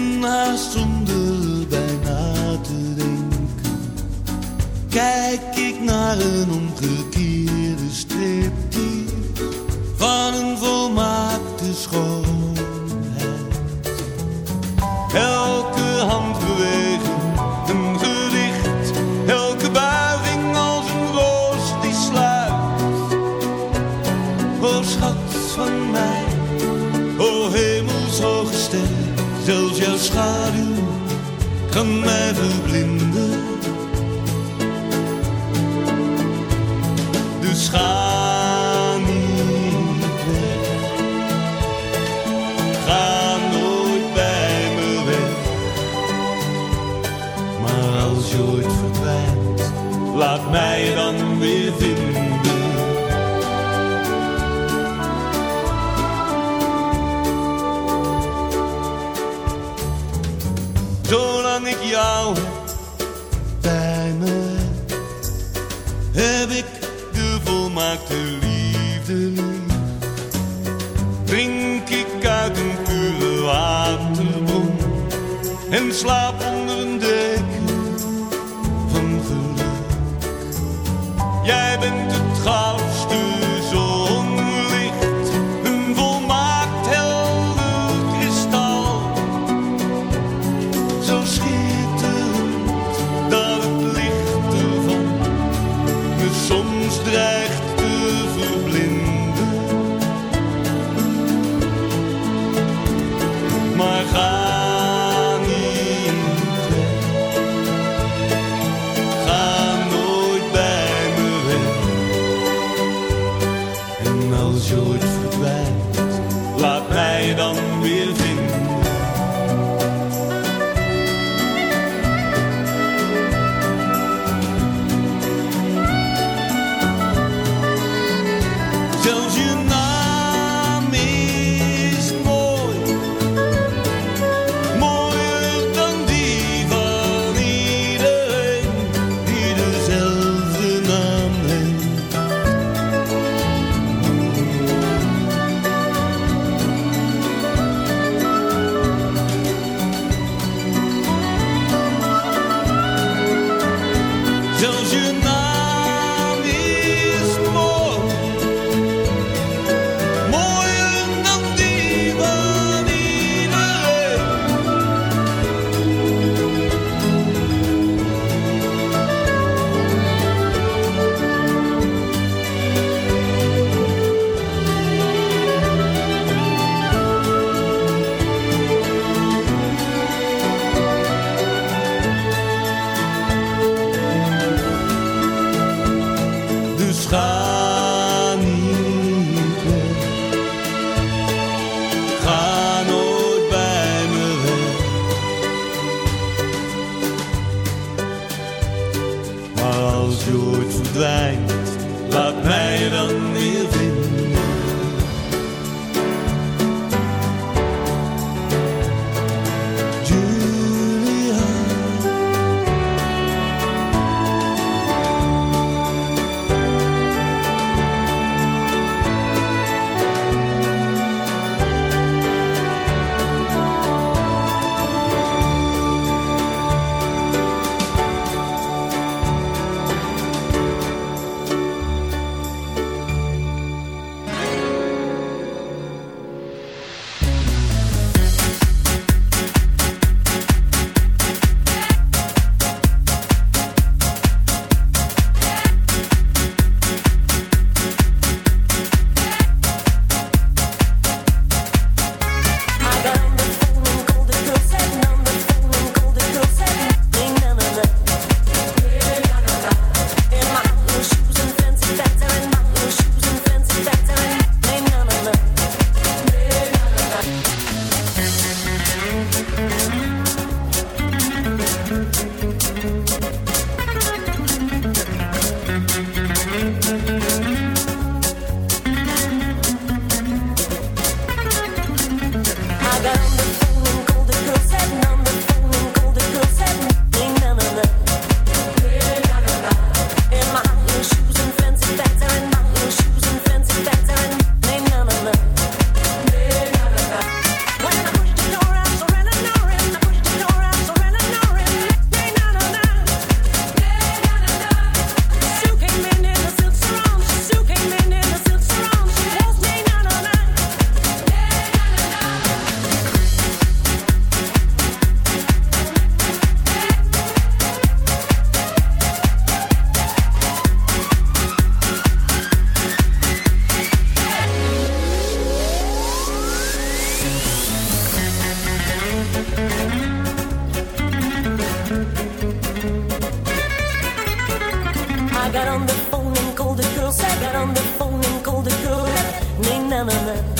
Naast zonder bijna te denken, kijk ik naar een omgekeerde. kan mij blind. And slow George. on the phone and call the girl. Nee, na, na, na.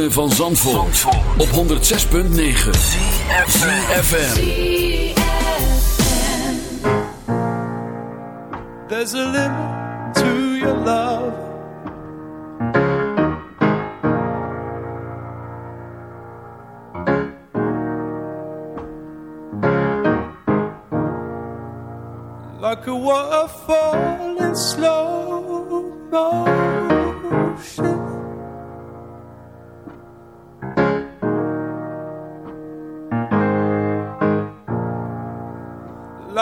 ritme van Zandvoort, op 106.9 CFFM There's a limit to your love. Like a waterfall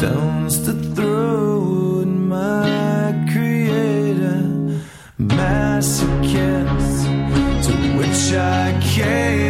stones to throw at my creator, massacres to which I came.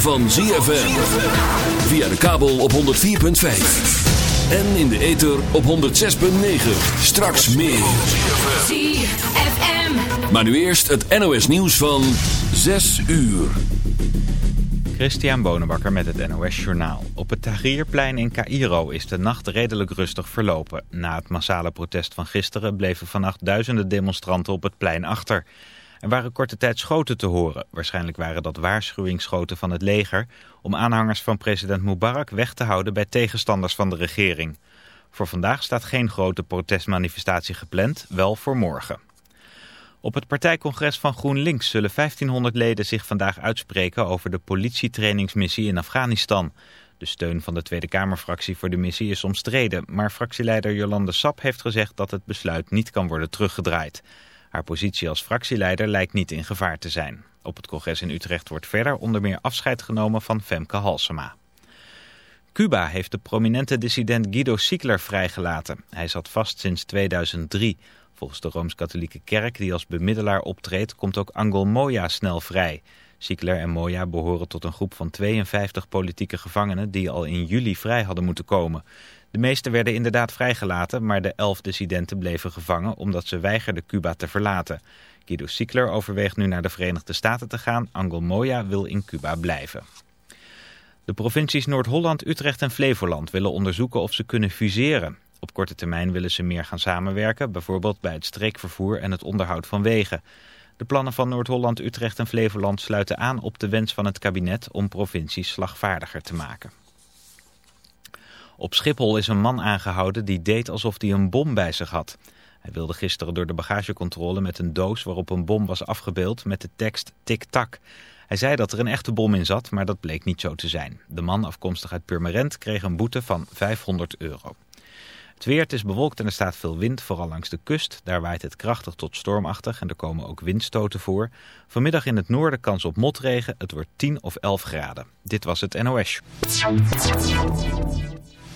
Van ZFM. Via de kabel op 104.5. En in de ether op 106.9. Straks meer. ZFM. Maar nu eerst het NOS nieuws van 6 uur. Christian Bonenbakker met het NOS Journaal. Op het Tahrirplein in Cairo is de nacht redelijk rustig verlopen. Na het massale protest van gisteren bleven vannacht duizenden demonstranten op het plein achter. Er waren korte tijd schoten te horen. Waarschijnlijk waren dat waarschuwingsschoten van het leger... om aanhangers van president Mubarak weg te houden bij tegenstanders van de regering. Voor vandaag staat geen grote protestmanifestatie gepland, wel voor morgen. Op het partijcongres van GroenLinks zullen 1500 leden zich vandaag uitspreken over de politietrainingsmissie in Afghanistan. De steun van de Tweede Kamerfractie voor de missie is omstreden, maar fractieleider Jolande Sap heeft gezegd dat het besluit niet kan worden teruggedraaid. Haar positie als fractieleider lijkt niet in gevaar te zijn. Op het congres in Utrecht wordt verder onder meer afscheid genomen van Femke Halsema. Cuba heeft de prominente dissident Guido Siekler vrijgelaten. Hij zat vast sinds 2003. Volgens de Rooms-Katholieke Kerk, die als bemiddelaar optreedt, komt ook Angel Moya snel vrij. Siekler en Moya behoren tot een groep van 52 politieke gevangenen die al in juli vrij hadden moeten komen. De meeste werden inderdaad vrijgelaten, maar de elf dissidenten bleven gevangen omdat ze weigerden Cuba te verlaten. Guido Siekler overweegt nu naar de Verenigde Staten te gaan. Angel Moya wil in Cuba blijven. De provincies Noord-Holland, Utrecht en Flevoland willen onderzoeken of ze kunnen fuseren. Op korte termijn willen ze meer gaan samenwerken, bijvoorbeeld bij het streekvervoer en het onderhoud van wegen. De plannen van Noord-Holland, Utrecht en Flevoland sluiten aan op de wens van het kabinet om provincies slagvaardiger te maken. Op Schiphol is een man aangehouden die deed alsof hij een bom bij zich had. Hij wilde gisteren door de bagagecontrole met een doos waarop een bom was afgebeeld met de tekst tik-tak. Hij zei dat er een echte bom in zat, maar dat bleek niet zo te zijn. De man, afkomstig uit Purmerend, kreeg een boete van 500 euro. Het weer, het is bewolkt en er staat veel wind, vooral langs de kust. Daar waait het krachtig tot stormachtig en er komen ook windstoten voor. Vanmiddag in het noorden kans op motregen. Het wordt 10 of 11 graden. Dit was het NOS.